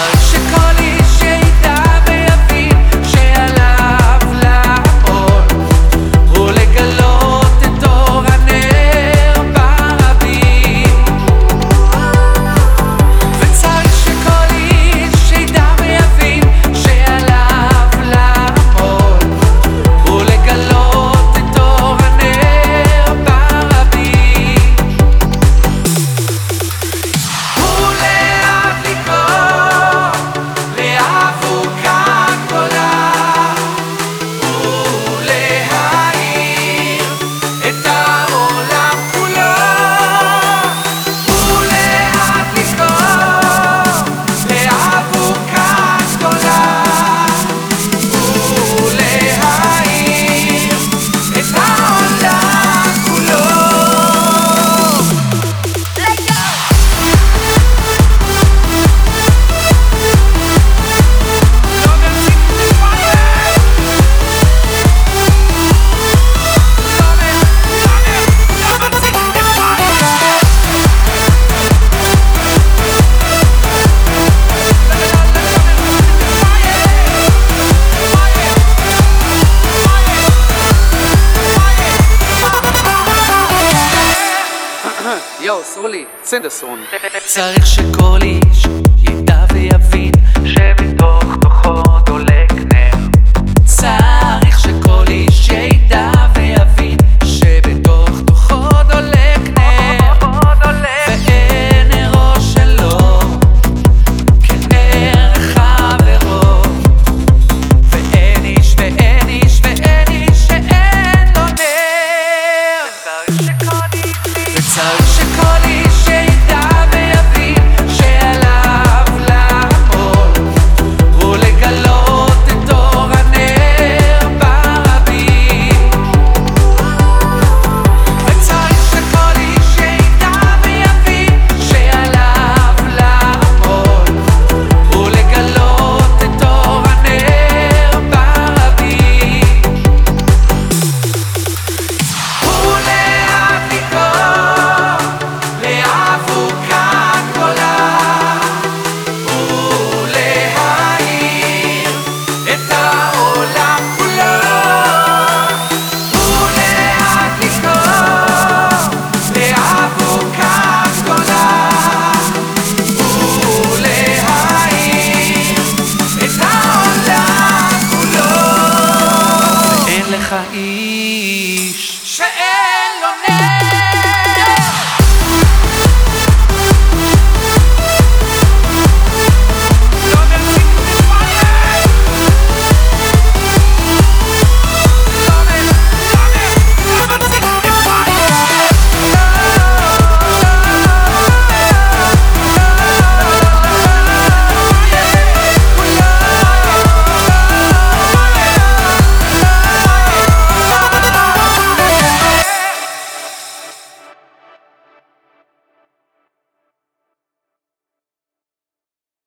Chicago. יואו, סולי, סנדסון. צריך שכל איש ידע ויבין hija y